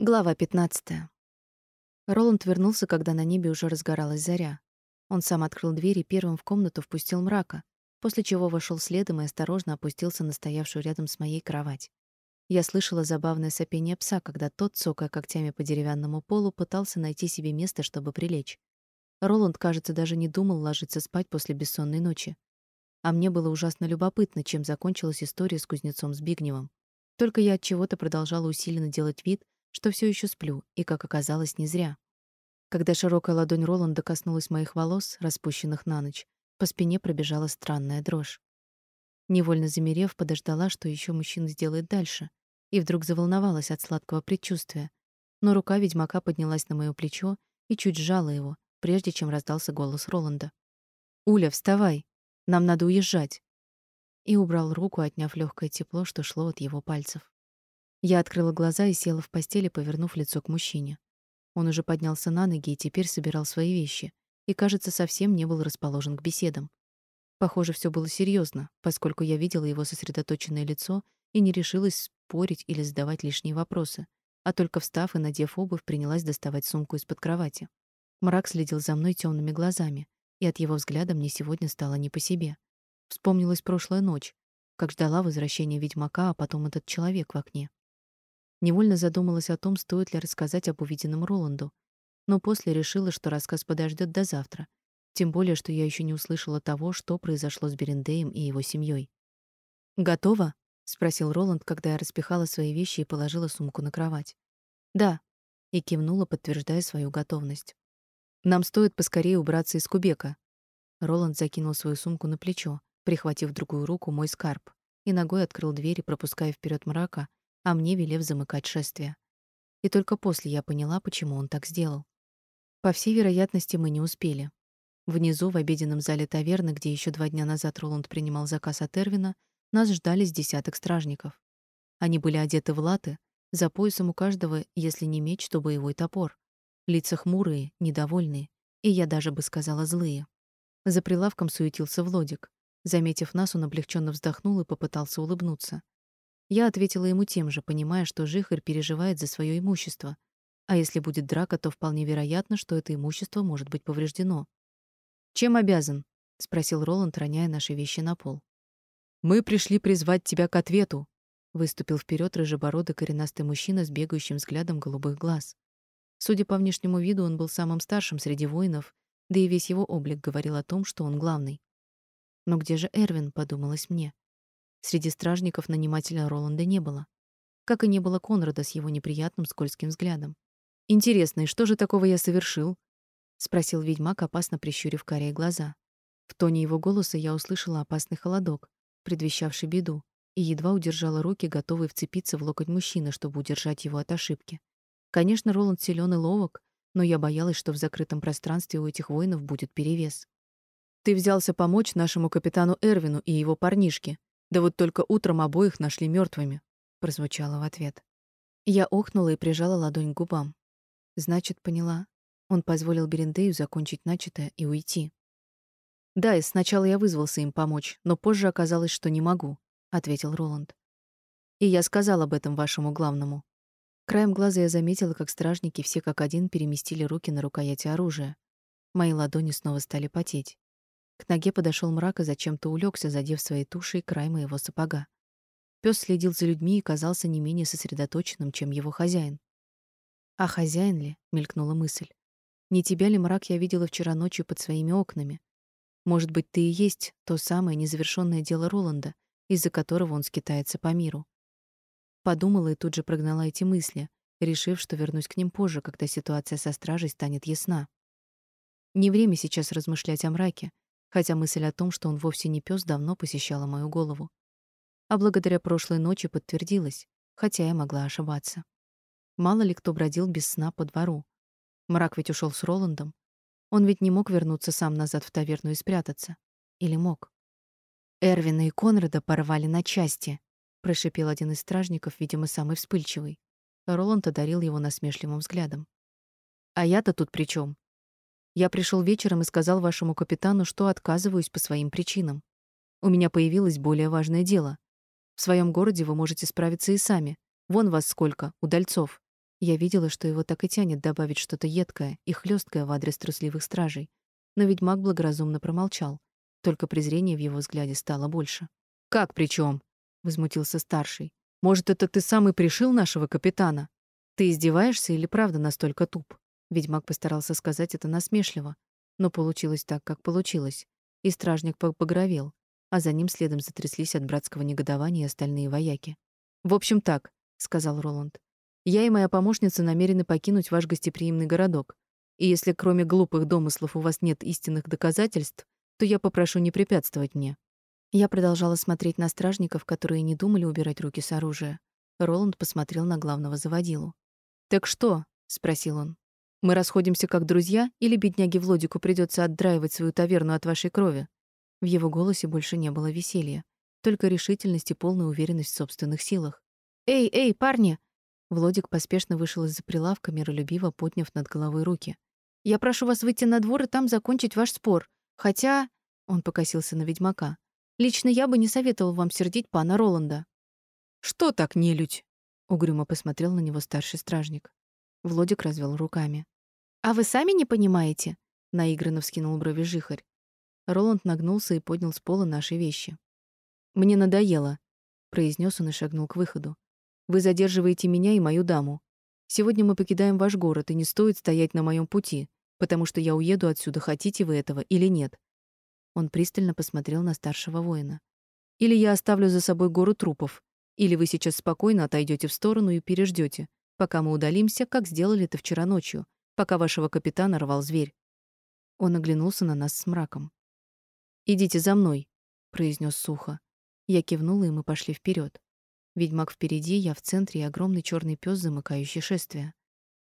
Глава 15. Роланд вернулся, когда на небе уже разгоралась заря. Он сам открыл дверь и первым в комнату впустил мрака, после чего вошел следом и осторожно опустился на стоявшую рядом с моей кровать. Я слышала забавное сопение пса, когда тот, цокая когтями по деревянному полу, пытался найти себе место, чтобы прилечь. Роланд, кажется, даже не думал ложиться спать после бессонной ночи. А мне было ужасно любопытно, чем закончилась история с кузнецом Збигневым. Только я от чего-то продолжала усиленно делать вид, что все еще сплю, и, как оказалось, не зря. Когда широкая ладонь Роланда коснулась моих волос, распущенных на ночь, по спине пробежала странная дрожь. Невольно замерев, подождала, что еще мужчина сделает дальше, и вдруг заволновалась от сладкого предчувствия. Но рука ведьмака поднялась на моё плечо и чуть сжала его, прежде чем раздался голос Роланда. «Уля, вставай! Нам надо уезжать!» И убрал руку, отняв легкое тепло, что шло от его пальцев. Я открыла глаза и села в постели, повернув лицо к мужчине. Он уже поднялся на ноги и теперь собирал свои вещи, и, кажется, совсем не был расположен к беседам. Похоже, все было серьезно, поскольку я видела его сосредоточенное лицо и не решилась спорить или задавать лишние вопросы, а только встав и надев обувь, принялась доставать сумку из-под кровати. Мрак следил за мной темными глазами, и от его взгляда мне сегодня стало не по себе. Вспомнилась прошлая ночь, как ждала возвращения ведьмака, а потом этот человек в окне. Невольно задумалась о том, стоит ли рассказать об увиденном Роланду, но после решила, что рассказ подождет до завтра, тем более, что я еще не услышала того, что произошло с Берендеем и его семьей. «Готова?» — спросил Роланд, когда я распихала свои вещи и положила сумку на кровать. «Да», — и кивнула, подтверждая свою готовность. «Нам стоит поскорее убраться из Кубека». Роланд закинул свою сумку на плечо, прихватив другую руку мой скарб, и ногой открыл дверь, пропуская вперед мрака, а мне велев замыкать шествие. И только после я поняла, почему он так сделал. По всей вероятности, мы не успели. Внизу, в обеденном зале таверны, где еще два дня назад Роланд принимал заказ от Эрвина, нас ждали с десяток стражников. Они были одеты в латы, за поясом у каждого, если не меч, то боевой топор. Лица хмурые, недовольные, и я даже бы сказала злые. За прилавком суетился Влодик. Заметив нас, он облегченно вздохнул и попытался улыбнуться. Я ответила ему тем же, понимая, что Жихарь переживает за свое имущество. А если будет драка, то вполне вероятно, что это имущество может быть повреждено. «Чем обязан?» — спросил Роланд, роняя наши вещи на пол. «Мы пришли призвать тебя к ответу», — выступил вперед рыжебородый коренастый мужчина с бегающим взглядом голубых глаз. Судя по внешнему виду, он был самым старшим среди воинов, да и весь его облик говорил о том, что он главный. «Но где же Эрвин?» — подумалось мне. Среди стражников нанимателя Роланда не было. Как и не было Конрада с его неприятным скользким взглядом. «Интересно, и что же такого я совершил?» — спросил ведьмак, опасно прищурив карие глаза. В тоне его голоса я услышала опасный холодок, предвещавший беду, и едва удержала руки, готовые вцепиться в локоть мужчины, чтобы удержать его от ошибки. Конечно, Роланд силен и ловок, но я боялась, что в закрытом пространстве у этих воинов будет перевес. «Ты взялся помочь нашему капитану Эрвину и его парнишке», да вот только утром обоих нашли мертвыми, прозвучало в ответ. Я охнула и прижала ладонь к губам. Значит, поняла. Он позволил Берендею закончить начатое и уйти. Да, и сначала я вызвался им помочь, но позже оказалось, что не могу, ответил Роланд. И я сказал об этом вашему главному. Краем глаза я заметила, как стражники все как один переместили руки на рукояти оружия. Мои ладони снова стали потеть. К ноге подошел мрак и зачем-то улегся, задев своей тушей край моего сапога. Пес следил за людьми и казался не менее сосредоточенным, чем его хозяин. А хозяин ли? мелькнула мысль. Не тебя ли мрак я видела вчера ночью под своими окнами? Может быть, ты и есть то самое незавершенное дело Роланда, из-за которого он скитается по миру. Подумала и тут же прогнала эти мысли, решив, что вернусь к ним позже, когда ситуация со стражей станет ясна. Не время сейчас размышлять о мраке, хотя мысль о том, что он вовсе не пес, давно посещала мою голову. А благодаря прошлой ночи подтвердилась, хотя я могла ошибаться. Мало ли кто бродил без сна по двору. Мрак ведь ушел с Роландом. Он ведь не мог вернуться сам назад в таверну и спрятаться. Или мог? Эрвина и Конрада порвали на части, прошипел один из стражников, видимо, самый вспыльчивый. Роланд одарил его насмешливым взглядом. А я-то тут при чем? Я пришел вечером и сказал вашему капитану, что отказываюсь по своим причинам. У меня появилось более важное дело. В своем городе вы можете справиться и сами. Вон вас сколько, удальцов. Я видела, что его так и тянет добавить что-то едкое и хлесткое в адрес трусливых стражей, но ведьмак благоразумно промолчал. Только презрение в его взгляде стало больше. «Как при чем? возмутился старший. «Может, это ты сам и пришил нашего капитана? Ты издеваешься или правда настолько туп?» Ведьмак постарался сказать это насмешливо, но получилось так, как получилось. И стражник побагровел, а за ним следом затряслись от братского негодования остальные вояки. «В общем так», — сказал Роланд. «Я и моя помощница намерены покинуть ваш гостеприимный городок. И если кроме глупых домыслов у вас нет истинных доказательств, то я попрошу не препятствовать мне». Я продолжала смотреть на стражников, которые не думали убирать руки с оружия. Роланд посмотрел на главного заводилу. «Так что?» — спросил он. «Мы расходимся как друзья, или бедняге Владику придется отдраивать свою таверну от вашей крови?» В его голосе больше не было веселья, только решительность и полная уверенность в собственных силах. «Эй, эй, парни!» Владик поспешно вышел из-за прилавка, миролюбиво подняв над головой руки. «Я прошу вас выйти на двор и там закончить ваш спор. Хотя...» — он покосился на ведьмака. «Лично я бы не советовал вам сердить пана Роланда». «Что так, нелюдь?» — угрюмо посмотрел на него старший стражник. Владик развел руками. «А вы сами не понимаете?» — наигранно вскинул брови жихарь. Роланд нагнулся и поднял с пола наши вещи. «Мне надоело», — произнес он и шагнул к выходу. «Вы задерживаете меня и мою даму. Сегодня мы покидаем ваш город, и не стоит стоять на моем пути потому что я уеду отсюда, хотите вы этого или нет. Он пристально посмотрел на старшего воина. Или я оставлю за собой гору трупов, или вы сейчас спокойно отойдете в сторону и переждете, пока мы удалимся, как сделали это вчера ночью, пока вашего капитана рвал зверь. Он оглянулся на нас с мраком. Идите за мной, произнес сухо. Я кивнула, и мы пошли вперед. Ведьмак впереди, я в центре и огромный черный пес, замыкающий шествие.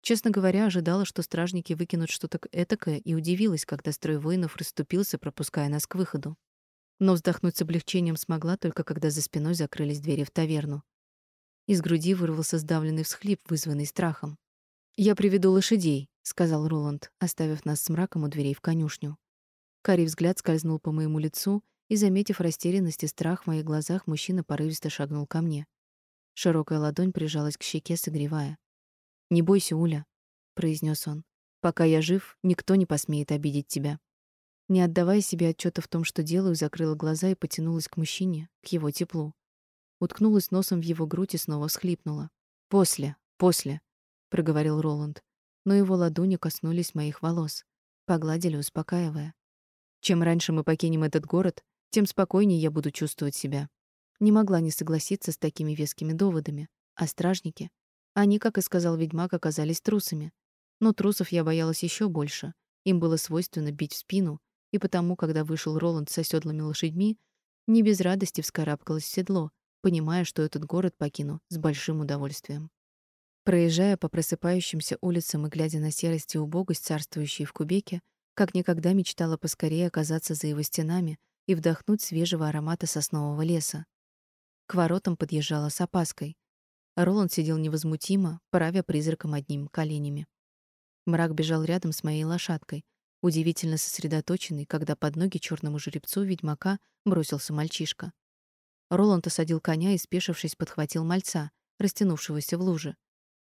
Честно говоря, ожидала, что стражники выкинут что-то этакое, и удивилась, когда строй воинов расступился, пропуская нас к выходу. Но вздохнуть с облегчением смогла только когда за спиной закрылись двери в таверну. Из груди вырвался сдавленный всхлип, вызванный страхом. «Я приведу лошадей», — сказал Роланд, оставив нас с мраком у дверей в конюшню. Карий взгляд скользнул по моему лицу, и, заметив растерянность и страх в моих глазах, мужчина порывисто шагнул ко мне. Широкая ладонь прижалась к щеке, согревая. «Не бойся, Уля», — произнес он. «Пока я жив, никто не посмеет обидеть тебя». Не отдавая себе отчета в том, что делаю, закрыла глаза и потянулась к мужчине, к его теплу. Уткнулась носом в его грудь и снова всхлипнула. «После, после», — проговорил Роланд. Но его ладони коснулись моих волос, погладили, успокаивая. «Чем раньше мы покинем этот город, тем спокойнее я буду чувствовать себя». Не могла не согласиться с такими вескими доводами. А стражники? Они, как и сказал ведьмак, оказались трусами. Но трусов я боялась еще больше. Им было свойственно бить в спину, и потому, когда вышел Роланд с оседлыми лошадьми, не без радости вскарабкалась в седло, понимая, что этот город покину с большим удовольствием. Проезжая по просыпающимся улицам и глядя на серость и убогость, царствующие в Кубеке, как никогда мечтала поскорее оказаться за его стенами и вдохнуть свежего аромата соснового леса. К воротам подъезжала с опаской, Роланд сидел невозмутимо, правя призраком одним коленями. Мрак бежал рядом с моей лошадкой, удивительно сосредоточенный, когда под ноги черному жеребцу ведьмака бросился мальчишка. Роланд осадил коня и, спешившись, подхватил мальца, растянувшегося в луже,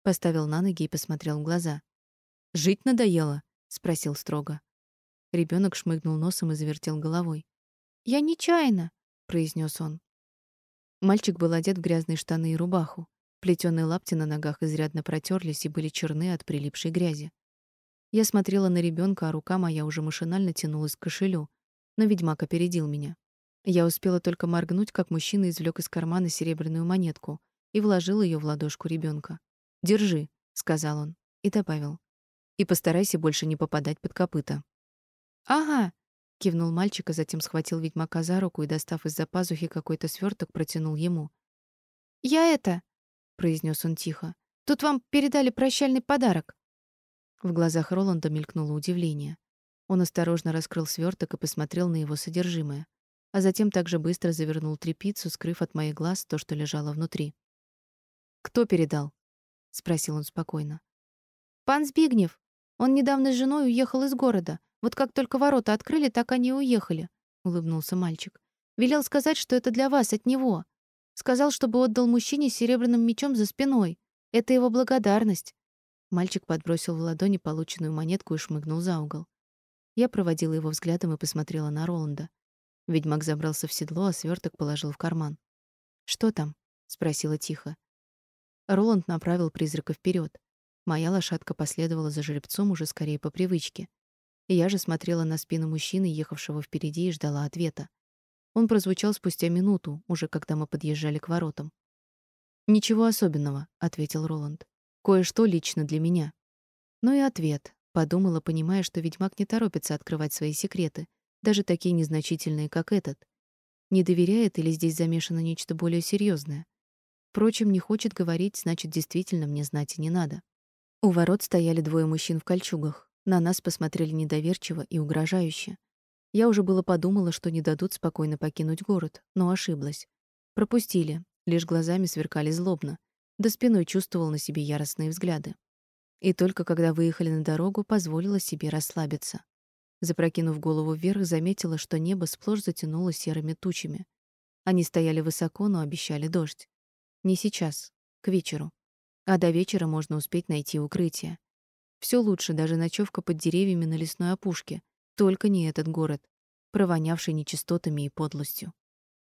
поставил на ноги и посмотрел в глаза. «Жить надоело?» — спросил строго. Ребенок шмыгнул носом и завертел головой. «Я нечаянно», — произнес он. Мальчик был одет в грязные штаны и рубаху. Плетёные лапти на ногах изрядно протерлись и были черны от прилипшей грязи. Я смотрела на ребенка, а рука моя уже машинально тянулась к кошелю, но ведьмак опередил меня. Я успела только моргнуть, как мужчина извлек из кармана серебряную монетку и вложил ее в ладошку ребенка. "Держи", сказал он и добавил: "И постарайся больше не попадать под копыта". "Ага", кивнул мальчик, а затем схватил ведьмака за руку и, достав из-за пазухи какой-то сверток, протянул ему. "Я это, произнес он тихо. Тут вам передали прощальный подарок. В глазах Роланда мелькнуло удивление. Он осторожно раскрыл сверток и посмотрел на его содержимое, а затем также быстро завернул тряпицу, скрыв от моих глаз то, что лежало внутри. Кто передал? спросил он спокойно. Пан Збигнев. Он недавно с женой уехал из города. Вот как только ворота открыли, так они и уехали, улыбнулся мальчик. Велел сказать, что это для вас от него. Сказал, чтобы отдал мужчине серебряным мечом за спиной. Это его благодарность. Мальчик подбросил в ладони полученную монетку и шмыгнул за угол. Я проводила его взглядом и посмотрела на Роланда. Ведьмак забрался в седло, а сверток положил в карман. «Что там?» — спросила тихо. Роланд направил призрака вперед. Моя лошадка последовала за жеребцом уже скорее по привычке. Я же смотрела на спину мужчины, ехавшего впереди, и ждала ответа. Он прозвучал спустя минуту, уже когда мы подъезжали к воротам. «Ничего особенного», — ответил Роланд. «Кое-что лично для меня». Ну и ответ. Подумала, понимая, что ведьмак не торопится открывать свои секреты, даже такие незначительные, как этот. Не доверяет или здесь замешано нечто более серьезное. Впрочем, не хочет говорить, значит, действительно мне знать и не надо. У ворот стояли двое мужчин в кольчугах. На нас посмотрели недоверчиво и угрожающе. Я уже было подумала, что не дадут спокойно покинуть город, но ошиблась. Пропустили, лишь глазами сверкали злобно, да спиной чувствовал на себе яростные взгляды. И только когда выехали на дорогу, позволила себе расслабиться. Запрокинув голову вверх, заметила, что небо сплошь затянуло серыми тучами. Они стояли высоко, но обещали дождь. Не сейчас, к вечеру. А до вечера можно успеть найти укрытие. Все лучше, даже ночевка под деревьями на лесной опушке. Только не этот город, провонявший нечистотами и подлостью.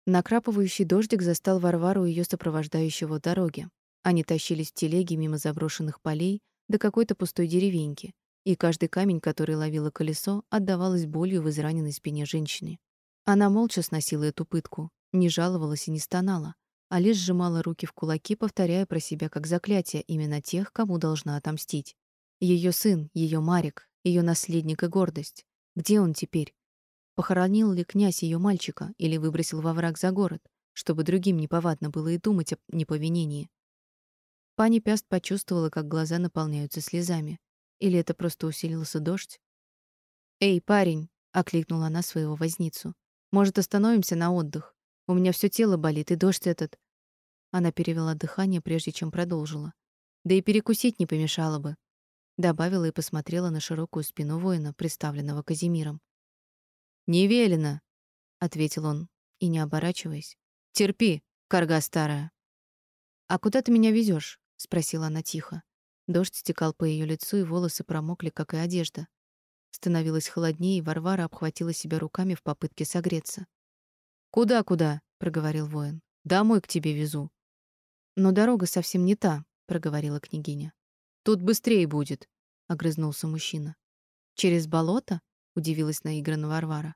Накрапывающий дождик застал Варвару и ее сопровождающего дороги. Они тащились в телеге мимо заброшенных полей до какой-то пустой деревеньки, и каждый камень, который ловило колесо, отдавалось болью в израненной спине женщины. Она молча сносила эту пытку, не жаловалась и не стонала, а лишь сжимала руки в кулаки, повторяя про себя как заклятие именно тех, кому должна отомстить. Ее сын, ее Марик, ее наследник и гордость. Где он теперь? Похоронил ли князь ее мальчика или выбросил во враг за город, чтобы другим неповадно было и думать о неповинении? Пани Пяст почувствовала, как глаза наполняются слезами. Или это просто усилился дождь? «Эй, парень!» — окликнула она своего возницу. «Может, остановимся на отдых? У меня все тело болит, и дождь этот...» Она перевела дыхание, прежде чем продолжила. «Да и перекусить не помешало бы», — добавила и посмотрела на широкую спину воина, представленного Казимиром. «Не велено», — ответил он, и не оборачиваясь. «Терпи, карга старая». «А куда ты меня везешь? спросила она тихо. Дождь стекал по ее лицу, и волосы промокли, как и одежда. Становилось холоднее, и Варвара обхватила себя руками в попытке согреться. «Куда, куда?» — проговорил воин. «Домой к тебе везу». «Но дорога совсем не та», — проговорила княгиня. «Тут быстрее будет», — огрызнулся мужчина. «Через болото?» — удивилась наигранно Варвара.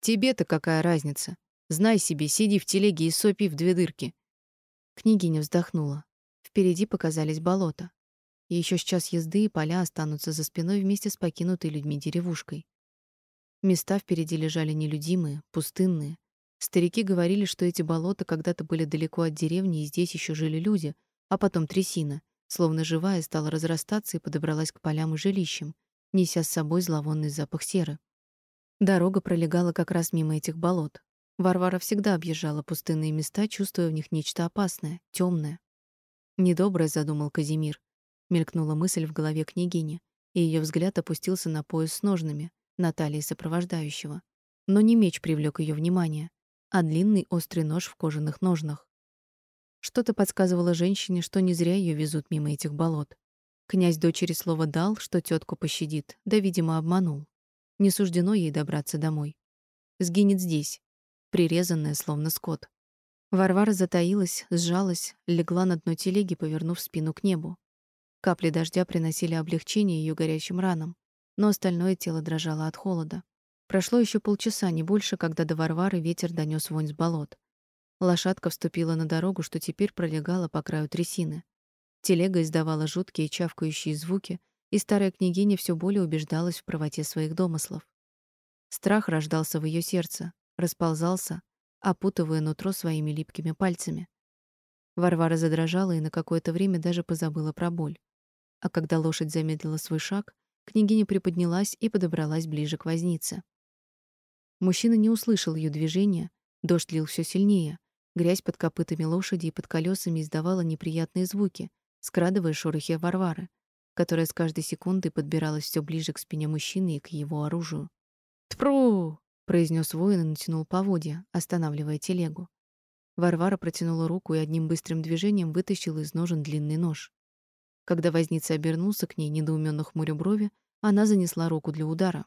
«Тебе-то какая разница? Знай себе, сиди в телеге и сопи в две дырки». Княгиня вздохнула. Впереди показались болота. И еще сейчас езды и поля останутся за спиной вместе с покинутой людьми деревушкой. Места впереди лежали нелюдимые, пустынные, Старики говорили, что эти болота когда-то были далеко от деревни, и здесь еще жили люди, а потом трясина, словно живая, стала разрастаться и подобралась к полям и жилищам, неся с собой зловонный запах серы. Дорога пролегала как раз мимо этих болот. Варвара всегда объезжала пустынные места, чувствуя в них нечто опасное, темное. Недоброе задумал Казимир. Мелькнула мысль в голове княгини, и ее взгляд опустился на пояс с ножными, на талии сопровождающего. Но не меч привлек ее внимание, а длинный острый нож в кожаных ножнах. Что-то подсказывало женщине, что не зря ее везут мимо этих болот. Князь дочери слово дал, что тетку пощадит, да, видимо, обманул. Не суждено ей добраться домой. Сгинет здесь, прирезанная, словно скот. Варвара затаилась, сжалась, легла на дно телеги, повернув спину к небу. Капли дождя приносили облегчение ее горячим ранам, но остальное тело дрожало от холода. Прошло еще полчаса, не больше, когда до Варвары ветер донес вонь с болот. Лошадка вступила на дорогу, что теперь пролегала по краю трясины. Телега издавала жуткие чавкающие звуки, и старая княгиня все более убеждалась в правоте своих домыслов. Страх рождался в ее сердце, расползался, опутывая нутро своими липкими пальцами. Варвара задрожала и на какое-то время даже позабыла про боль. А когда лошадь замедлила свой шаг, княгиня приподнялась и подобралась ближе к вознице. Мужчина не услышал ее движения, дождь лил все сильнее. Грязь под копытами лошади и под колесами издавала неприятные звуки, скрадывая шорохи Варвары, которая с каждой секундой подбиралась все ближе к спине мужчины и к его оружию. «Тпру!» — произнес воин и натянул поводья, останавливая телегу. Варвара протянула руку и одним быстрым движением вытащила из ножен длинный нож. Когда возница обернулся к ней, недоуменно хмуря брови, она занесла руку для удара.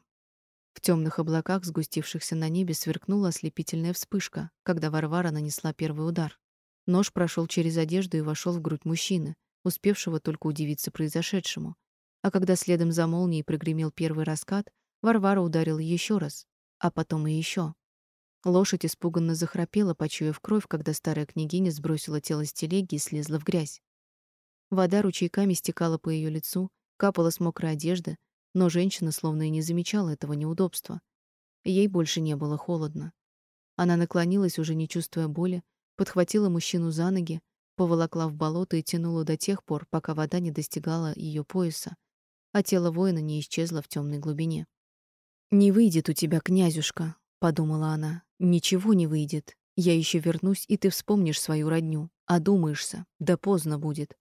В темных облаках, сгустившихся на небе, сверкнула ослепительная вспышка, когда Варвара нанесла первый удар. Нож прошел через одежду и вошел в грудь мужчины, успевшего только удивиться произошедшему. А когда следом за молнией прогремел первый раскат, Варвара ударила еще раз, а потом и еще. Лошадь испуганно захрапела, почуяв кровь, когда старая княгиня сбросила тело с телеги и слезла в грязь. Вода ручейками стекала по ее лицу, капала с мокрой одежды, но женщина словно и не замечала этого неудобства. Ей больше не было холодно. Она наклонилась, уже не чувствуя боли, подхватила мужчину за ноги, поволокла в болото и тянула до тех пор, пока вода не достигала ее пояса, а тело воина не исчезло в темной глубине. «Не выйдет у тебя, князюшка», — подумала она. «Ничего не выйдет. Я еще вернусь, и ты вспомнишь свою родню. Одумаешься. Да поздно будет.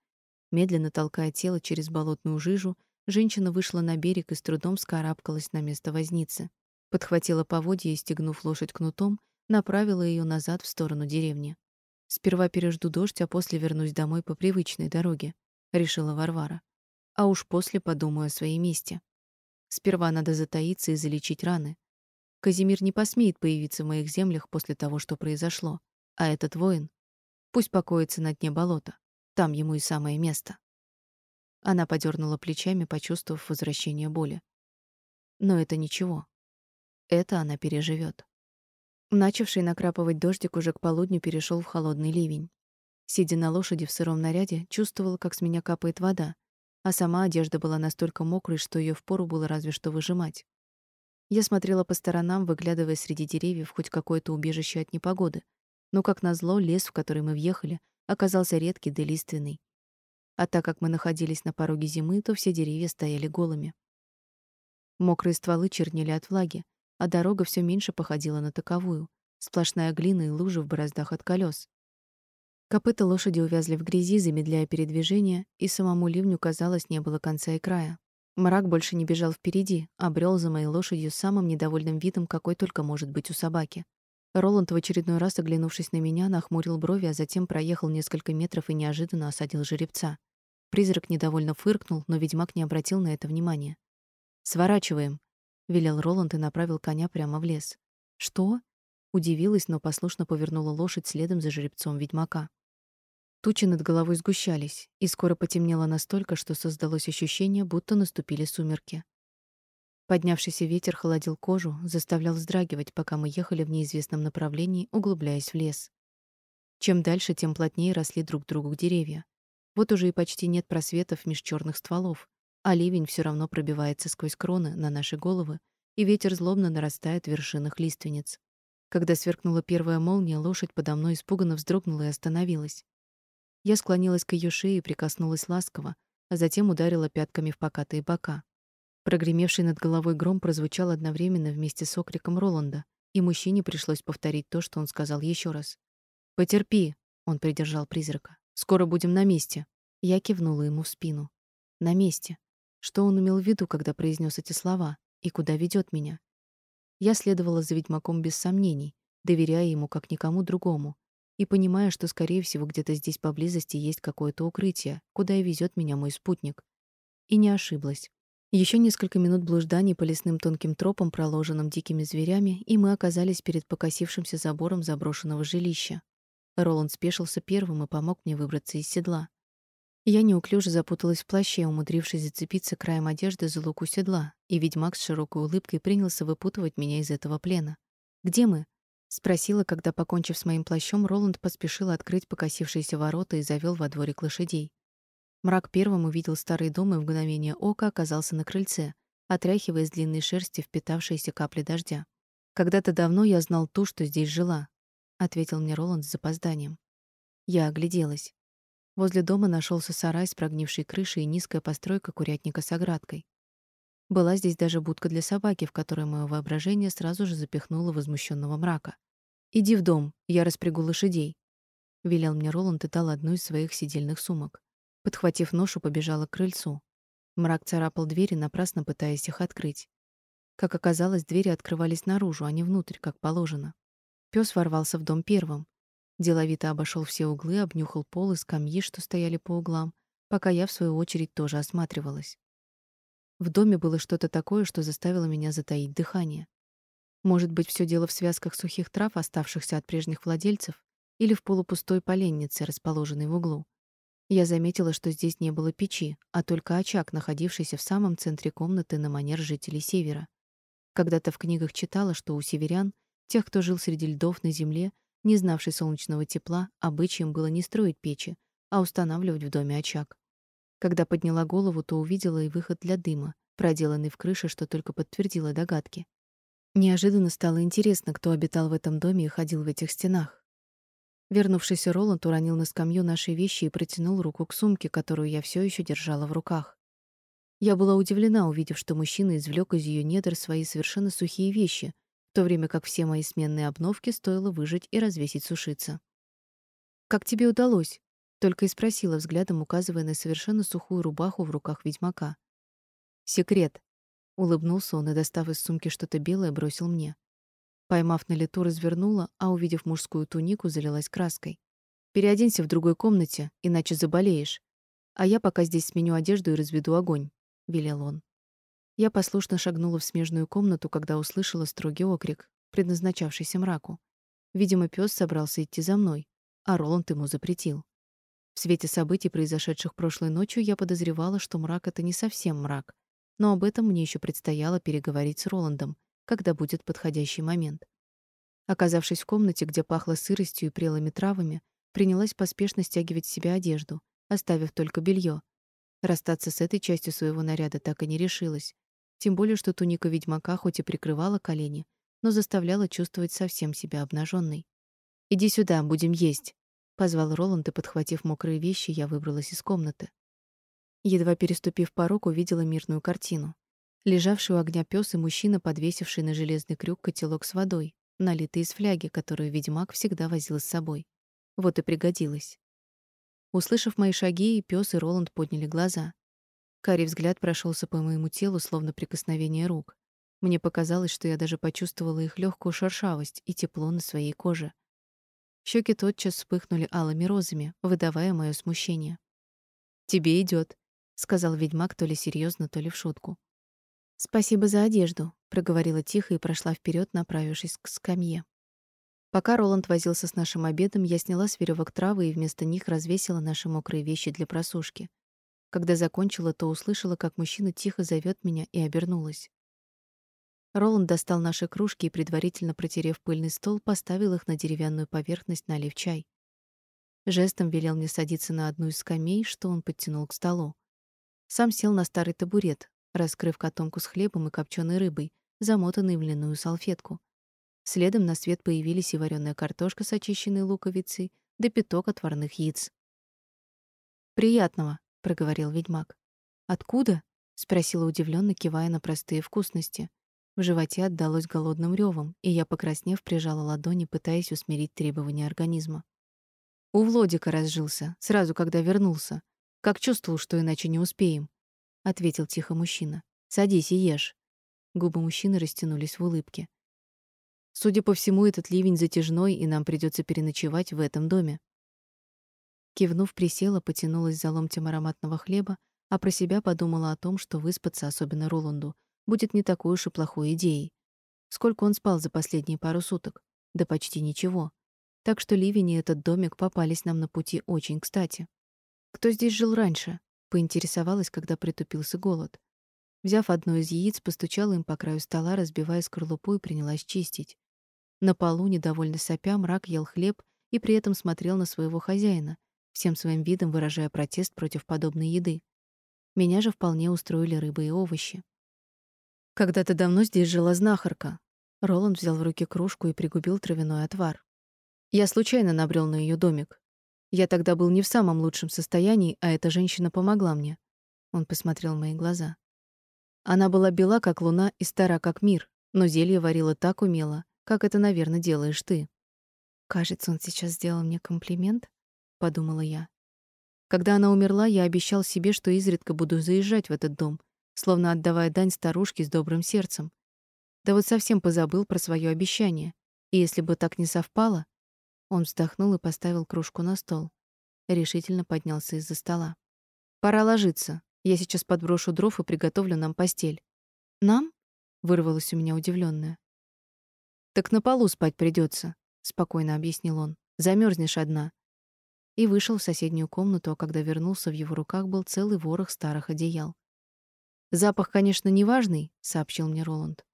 Медленно толкая тело через болотную жижу, женщина вышла на берег и с трудом скарабкалась на место возницы. Подхватила поводья и, стегнув лошадь кнутом, направила ее назад в сторону деревни. «Сперва пережду дождь, а после вернусь домой по привычной дороге», — решила Варвара. «А уж после подумаю о своей мести. Сперва надо затаиться и залечить раны. Казимир не посмеет появиться в моих землях после того, что произошло. А этот воин пусть покоится на дне болота. Там ему и самое место. Она подернула плечами, почувствовав возвращение боли. Но это ничего. Это она переживет. Начавший накрапывать дождик уже к полудню перешел в холодный ливень. Сидя на лошади в сыром наряде, чувствовала, как с меня капает вода, а сама одежда была настолько мокрой, что ее впору было разве что выжимать. Я смотрела по сторонам, выглядывая среди деревьев хоть какое-то убежище от непогоды. Но, как назло, лес, в который мы въехали, оказался редкий да лиственный. А так как мы находились на пороге зимы, то все деревья стояли голыми. Мокрые стволы чернели от влаги, а дорога все меньше походила на таковую. Сплошная глина и лужи в бороздах от колес. Копыта лошади увязли в грязи, замедляя передвижение, и самому ливню, казалось, не было конца и края. Мрак больше не бежал впереди, а брел за моей лошадью самым недовольным видом, какой только может быть у собаки. Роланд в очередной раз, оглянувшись на меня, нахмурил брови, а затем проехал несколько метров и неожиданно осадил жеребца. Призрак недовольно фыркнул, но ведьмак не обратил на это внимания. «Сворачиваем», — велел Роланд и направил коня прямо в лес. «Что?» — удивилась, но послушно повернула лошадь следом за жеребцом ведьмака. Тучи над головой сгущались, и скоро потемнело настолько, что создалось ощущение, будто наступили сумерки. Поднявшийся ветер холодил кожу, заставлял вздрагивать, пока мы ехали в неизвестном направлении, углубляясь в лес. Чем дальше, тем плотнее росли друг к другу деревья. Вот уже и почти нет просветов меж черных стволов, а ливень все равно пробивается сквозь кроны на наши головы, и ветер злобно нарастает в вершинах лиственниц. Когда сверкнула первая молния, лошадь подо мной испуганно вздрогнула и остановилась. Я склонилась к ее шее и прикоснулась ласково, а затем ударила пятками в покатые бока. Прогремевший над головой гром прозвучал одновременно вместе с окриком Роланда, и мужчине пришлось повторить то, что он сказал еще раз. «Потерпи», — он придержал призрака. «Скоро будем на месте». Я кивнула ему в спину. «На месте». Что он имел в виду, когда произнес эти слова? И куда ведет меня? Я следовала за ведьмаком без сомнений, доверяя ему как никому другому, и понимая, что, скорее всего, где-то здесь поблизости есть какое-то укрытие, куда и везет меня мой спутник. И не ошиблась. Еще несколько минут блужданий по лесным тонким тропам, проложенным дикими зверями, и мы оказались перед покосившимся забором заброшенного жилища. Роланд спешился первым и помог мне выбраться из седла. Я неуклюже запуталась в плаще, умудрившись зацепиться краем одежды за луку седла, и ведьмак с широкой улыбкой принялся выпутывать меня из этого плена. «Где мы?» — спросила, когда, покончив с моим плащом, Роланд поспешил открыть покосившиеся ворота и завел во дворик лошадей. Мрак первым увидел старый дом и в мгновение ока оказался на крыльце, отряхивая из длинной шерсти впитавшиеся капли дождя. «Когда-то давно я знал ту, что здесь жила», — ответил мне Роланд с запозданием. Я огляделась. Возле дома нашелся сарай с прогнившей крышей и низкая постройка курятника с оградкой. Была здесь даже будка для собаки, в которой мое воображение сразу же запихнуло возмущенного мрака. «Иди в дом, я распрягу лошадей», — велел мне Роланд и дал одну из своих сидельных сумок. Подхватив ношу, побежала к крыльцу. Мрак царапал двери, напрасно пытаясь их открыть. Как оказалось, двери открывались наружу, а не внутрь, как положено. Пёс ворвался в дом первым. Деловито обошел все углы, обнюхал пол и скамьи, что стояли по углам, пока я, в свою очередь, тоже осматривалась. В доме было что-то такое, что заставило меня затаить дыхание. Может быть, все дело в связках сухих трав, оставшихся от прежних владельцев, или в полупустой поленнице, расположенной в углу. Я заметила, что здесь не было печи, а только очаг, находившийся в самом центре комнаты на манер жителей Севера. Когда-то в книгах читала, что у северян, тех, кто жил среди льдов на земле, не знавший солнечного тепла, обычаем было не строить печи, а устанавливать в доме очаг. Когда подняла голову, то увидела и выход для дыма, проделанный в крыше, что только подтвердило догадки. Неожиданно стало интересно, кто обитал в этом доме и ходил в этих стенах. Вернувшийся Роланд уронил на скамью наши вещи и протянул руку к сумке, которую я все еще держала в руках. Я была удивлена, увидев, что мужчина извлек из ее недр свои совершенно сухие вещи, в то время как все мои сменные обновки стоило выжать и развесить сушиться. «Как тебе удалось?» — только и спросила взглядом, указывая на совершенно сухую рубаху в руках ведьмака. «Секрет», — улыбнулся он и, достав из сумки что-то белое, бросил мне. Поймав на лету, развернула, а, увидев мужскую тунику, залилась краской. «Переоденься в другой комнате, иначе заболеешь. А я пока здесь сменю одежду и разведу огонь велел он. Я послушно шагнула в смежную комнату, когда услышала строгий окрик, предназначавшийся мраку. Видимо, пес собрался идти за мной, а Роланд ему запретил. В свете событий, произошедших прошлой ночью, я подозревала, что мрак это не совсем мрак, но об этом мне еще предстояло переговорить с Роландом, когда будет подходящий момент. Оказавшись в комнате, где пахло сыростью и прелыми травами, принялась поспешно стягивать с себя одежду, оставив только белье, Расстаться с этой частью своего наряда так и не решилась. Тем более, что туника ведьмака хоть и прикрывала колени, но заставляла чувствовать совсем себя обнаженной. «Иди сюда, будем есть», — позвал Роланд, и, подхватив мокрые вещи, я выбралась из комнаты. Едва переступив порог, увидела мирную картину. Лежавший у огня пес и мужчина, подвесивший на железный крюк котелок с водой, налитый из фляги, которую ведьмак всегда возил с собой. Вот и пригодилось. Услышав мои шаги, и пес, и Роланд подняли глаза. Карий взгляд прошелся по моему телу, словно прикосновение рук. Мне показалось, что я даже почувствовала их легкую шершавость и тепло на своей коже. Щеки тотчас вспыхнули алыми розами, выдавая мое смущение. «Тебе идет, сказал ведьмак то ли серьезно, то ли в шутку. «Спасибо за одежду», — проговорила тихо и прошла вперед, направившись к скамье. Пока Роланд возился с нашим обедом, я сняла с веревок травы и вместо них развесила наши мокрые вещи для просушки. Когда закончила, то услышала, как мужчина тихо зовет меня и обернулась. Роланд достал наши кружки и, предварительно протерев пыльный стол, поставил их на деревянную поверхность, налив чай. Жестом велел мне садиться на одну из скамей, что он подтянул к столу. Сам сел на старый табурет, раскрыв котомку с хлебом и копченой рыбой, замотанной в льняную салфетку. Следом на свет появились и вареная картошка с очищенной луковицей, да пяток отварных яиц. «Приятного», — проговорил ведьмак. «Откуда?» — спросила удивленно, кивая на простые вкусности. В животе отдалось голодным ревом, и я, покраснев, прижала ладони, пытаясь усмирить требования организма. У Владика разжился, сразу когда вернулся. Как чувствовал, что иначе не успеем, ответил тихо мужчина. Садись и ешь. Губы мужчины растянулись в улыбке. Судя по всему, этот ливень затяжной, и нам придется переночевать в этом доме. Кивнув, присела, потянулась за ломтем ароматного хлеба, а про себя подумала о том, что выспаться, особенно Роланду, будет не такой уж и плохой идеей. Сколько он спал за последние пару суток? Да почти ничего. Так что ливень и этот домик попались нам на пути очень кстати. Кто здесь жил раньше? Поинтересовалась, когда притупился голод. Взяв одно из яиц, постучала им по краю стола, разбивая скорлупу и принялась чистить. На полу, недовольно сопя, мрак ел хлеб и при этом смотрел на своего хозяина, всем своим видом выражая протест против подобной еды. Меня же вполне устроили рыба и овощи. Когда-то давно здесь жила знахарка. Роланд взял в руки кружку и пригубил травяной отвар. Я случайно набрел на ее домик. Я тогда был не в самом лучшем состоянии, а эта женщина помогла мне. Он посмотрел в мои глаза. Она была бела, как луна, и стара, как мир, но зелье варила так умело, как это, наверное, делаешь ты. Кажется, он сейчас сделал мне комплимент, подумала я. Когда она умерла, я обещал себе, что изредка буду заезжать в этот дом, словно отдавая дань старушке с добрым сердцем. Да вот совсем позабыл про свое обещание. И если бы так не совпало, он вздохнул и поставил кружку на стол. Решительно поднялся из-за стола. Пора ложиться. Я сейчас подброшу дров и приготовлю нам постель. Нам? вырвалось у меня удивленное. Так на полу спать придется, спокойно объяснил он. Замерзнешь одна. И вышел в соседнюю комнату, а когда вернулся, в его руках был целый ворох старых одеял. Запах, конечно, неважный, сообщил мне Роланд.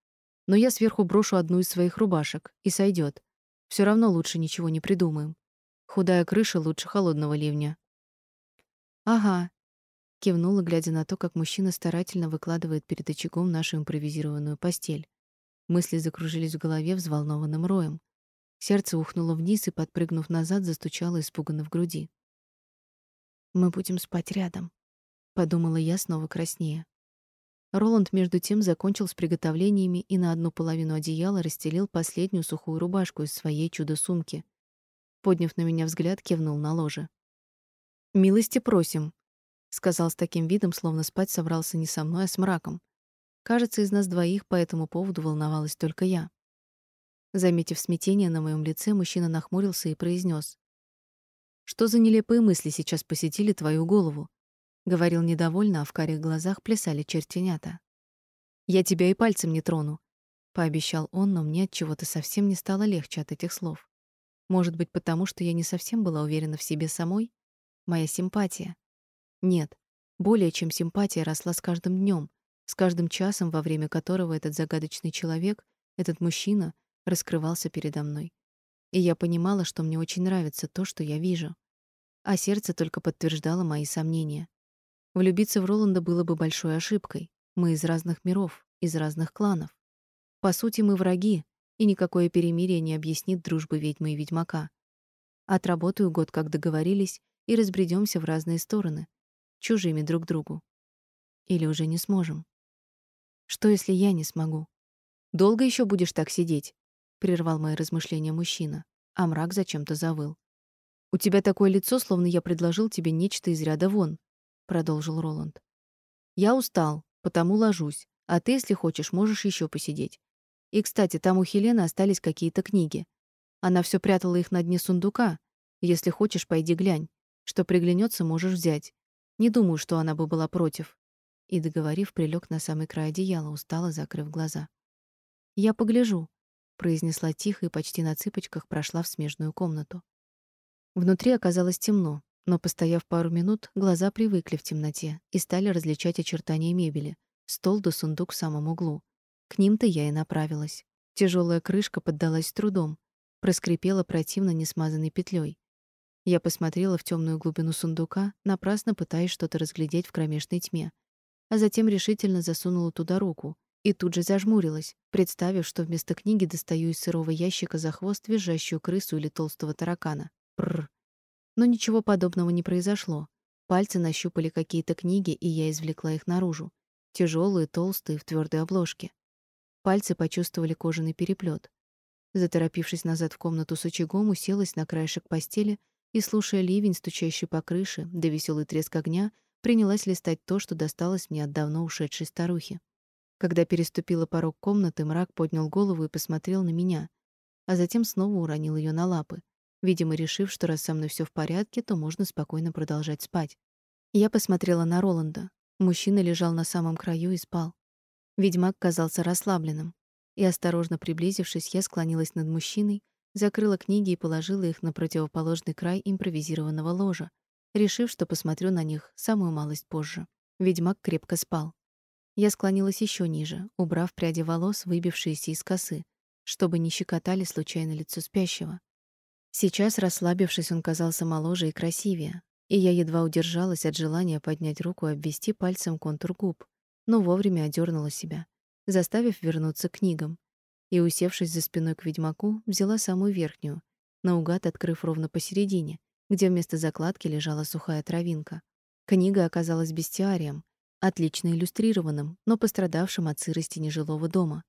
Но я сверху брошу одну из своих рубашек, и сойдет. Все равно лучше ничего не придумаем. Худая крыша лучше холодного ливня. Ага, кивнула, глядя на то, как мужчина старательно выкладывает перед очагом нашу импровизированную постель. Мысли закружились в голове взволнованным роем. Сердце ухнуло вниз и, подпрыгнув назад, застучало испуганно в груди. Мы будем спать рядом, подумала я снова краснея. Роланд между тем закончил с приготовлениями и на одну половину одеяла расстелил последнюю сухую рубашку из своей чудо-сумки. Подняв на меня взгляд, кивнул на ложе. «Милости просим», — сказал с таким видом, словно спать собрался не со мной, а с мраком. Кажется, из нас двоих по этому поводу волновалась только я. Заметив смятение на моем лице, мужчина нахмурился и произнес: «Что за нелепые мысли сейчас посетили твою голову?» Говорил недовольно, а в карих глазах плясали чертенята. «Я тебя и пальцем не трону», — пообещал он, но мне от чего-то совсем не стало легче от этих слов. Может быть, потому что я не совсем была уверена в себе самой? Моя симпатия. Нет, более чем симпатия росла с каждым днем, с каждым часом, во время которого этот загадочный человек, этот мужчина раскрывался передо мной. И я понимала, что мне очень нравится то, что я вижу. А сердце только подтверждало мои сомнения. Влюбиться в Роланда было бы большой ошибкой. Мы из разных миров, из разных кланов. По сути, мы враги, и никакое перемирие не объяснит дружбы ведьмы и ведьмака. Отработаю год, как договорились, и разбредемся в разные стороны, чужими друг другу. Или уже не сможем. Что, если я не смогу? Долго еще будешь так сидеть? прервал мои размышления мужчина, а мрак зачем-то завыл. У тебя такое лицо, словно я предложил тебе нечто из ряда вон, продолжил Роланд. Я устал, потому ложусь, а ты, если хочешь, можешь еще посидеть. И, кстати, там у Хелены остались какие-то книги. Она все прятала их на дне сундука. Если хочешь, пойди глянь. Что приглянется, можешь взять. Не думаю, что она бы была против. И договорив, прилег на самый край одеяла, устало закрыв глаза. Я погляжу, произнесла тихо и почти на цыпочках прошла в смежную комнату. Внутри оказалось темно, но постояв пару минут, глаза привыкли в темноте и стали различать очертания мебели: стол да сундук в самом углу. К ним-то я и направилась. Тяжелая крышка поддалась с трудом, проскрипела противно несмазанной петлей. Я посмотрела в темную глубину сундука, напрасно пытаясь что-то разглядеть в кромешной тьме, а затем решительно засунула туда руку и тут же зажмурилась, представив, что вместо книги достаю из сырого ящика за хвост визжащую крысу или толстого таракана. Прр. Но ничего подобного не произошло. Пальцы нащупали какие-то книги, и я извлекла их наружу. Тяжелые, толстые, в твердой обложке. Пальцы почувствовали кожаный переплет. Заторопившись назад в комнату с очагом, уселась на краешек постели и, слушая ливень, стучащий по крыше, да веселый треск огня, принялась листать то, что досталось мне от давно ушедшей старухи. Когда переступила порог комнаты, мрак поднял голову и посмотрел на меня, а затем снова уронил ее на лапы, видимо, решив, что раз со мной все в порядке, то можно спокойно продолжать спать. Я посмотрела на Роланда. Мужчина лежал на самом краю и спал. Ведьмак казался расслабленным, и осторожно приблизившись, я склонилась над мужчиной, закрыла книги и положила их на противоположный край импровизированного ложа, решив, что посмотрю на них самую малость позже. Ведьмак крепко спал. Я склонилась еще ниже, убрав пряди волос, выбившиеся из косы, чтобы не щекотали случайно лицо спящего. Сейчас, расслабившись, он казался моложе и красивее, и я едва удержалась от желания поднять руку и обвести пальцем контур губ, но вовремя одернула себя, заставив вернуться к книгам. И, усевшись за спиной к ведьмаку, взяла самую верхнюю, наугад открыв ровно посередине, где вместо закладки лежала сухая травинка. Книга оказалась бестиарием, отлично иллюстрированным, но пострадавшим от сырости нежилого дома.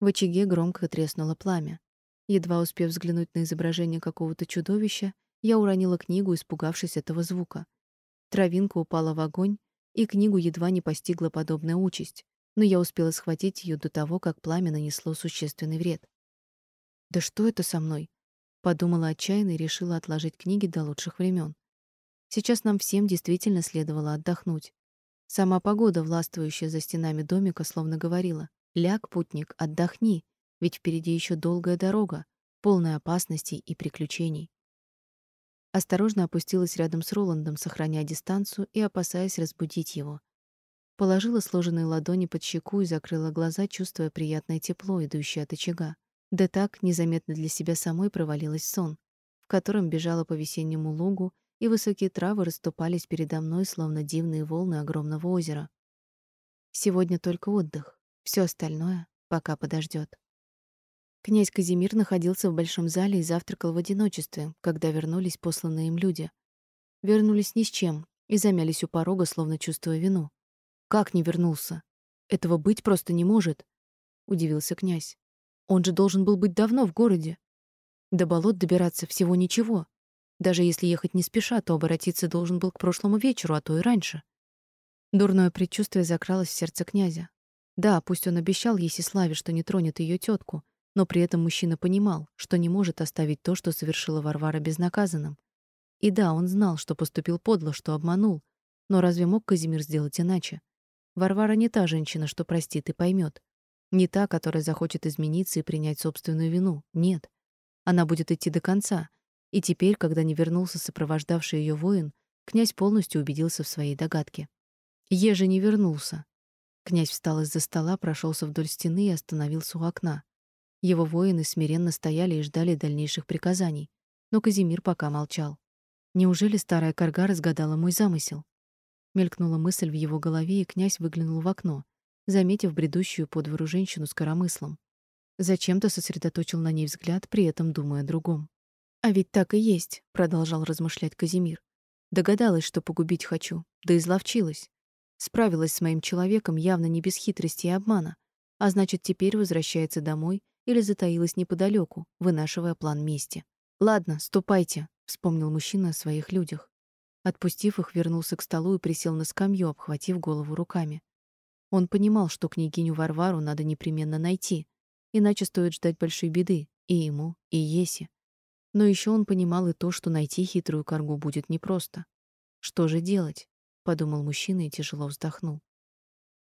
В очаге громко треснуло пламя. Едва успев взглянуть на изображение какого-то чудовища, я уронила книгу, испугавшись этого звука. Травинка упала в огонь, и книгу едва не постигла подобная участь, но я успела схватить ее до того, как пламя нанесло существенный вред. «Да что это со мной?» — подумала отчаянно и решила отложить книги до лучших времен. Сейчас нам всем действительно следовало отдохнуть. Сама погода, властвующая за стенами домика, словно говорила: "Ляг, путник, отдохни, ведь впереди еще долгая дорога, полная опасностей и приключений". Осторожно опустилась рядом с Роландом, сохраняя дистанцию и опасаясь разбудить его. Положила сложенные ладони под щеку и закрыла глаза, чувствуя приятное тепло, идущее от очага. Да так, незаметно для себя самой провалилась в сон, в котором бежала по весеннему лугу, и высокие травы расступались передо мной, словно дивные волны огромного озера. Сегодня только отдых, все остальное пока подождет. Князь Казимир находился в большом зале и завтракал в одиночестве, когда вернулись посланные им люди. Вернулись ни с чем и замялись у порога, словно чувствуя вину. Как не вернулся? Этого быть просто не может, удивился князь. Он же должен был быть давно в городе. До болот добираться всего ничего. Даже если ехать не спеша, то обратиться должен был к прошлому вечеру, а то и раньше. Дурное предчувствие закралось в сердце князя. Да, пусть он обещал Есиславе, что не тронет ее тетку, но при этом мужчина понимал, что не может оставить то, что совершила Варвара безнаказанным. И да, он знал, что поступил подло, что обманул, но разве мог Казимир сделать иначе? Варвара не та женщина, что простит и поймет, Не та, которая захочет измениться и принять собственную вину. Нет. Она будет идти до конца. И теперь, когда не вернулся сопровождавший ее воин, князь полностью убедился в своей догадке. Еже не вернулся. Князь встал из-за стола, прошелся вдоль стены и остановился у окна. Его воины смиренно стояли и ждали дальнейших приказаний, но Казимир пока молчал. Неужели старая карга разгадала мой замысел? Мелькнула мысль в его голове, и князь выглянул в окно, заметив бредущую по двору женщину с коромыслом. Зачем-то сосредоточил на ней взгляд, при этом думая о другом. «А ведь так и есть», — продолжал размышлять Казимир. «Догадалась, что погубить хочу, да изловчилась. Справилась с моим человеком явно не без хитрости и обмана, а значит, теперь возвращается домой или затаилась неподалеку, вынашивая план мести. «Ладно, ступайте», — вспомнил мужчина о своих людях. Отпустив их, вернулся к столу и присел на скамью, обхватив голову руками. Он понимал, что княгиню Варвару надо непременно найти, иначе стоит ждать большой беды и ему, и Есе. Но еще он понимал и то, что найти хитрую коргу будет непросто. Что же делать? подумал мужчина и тяжело вздохнул.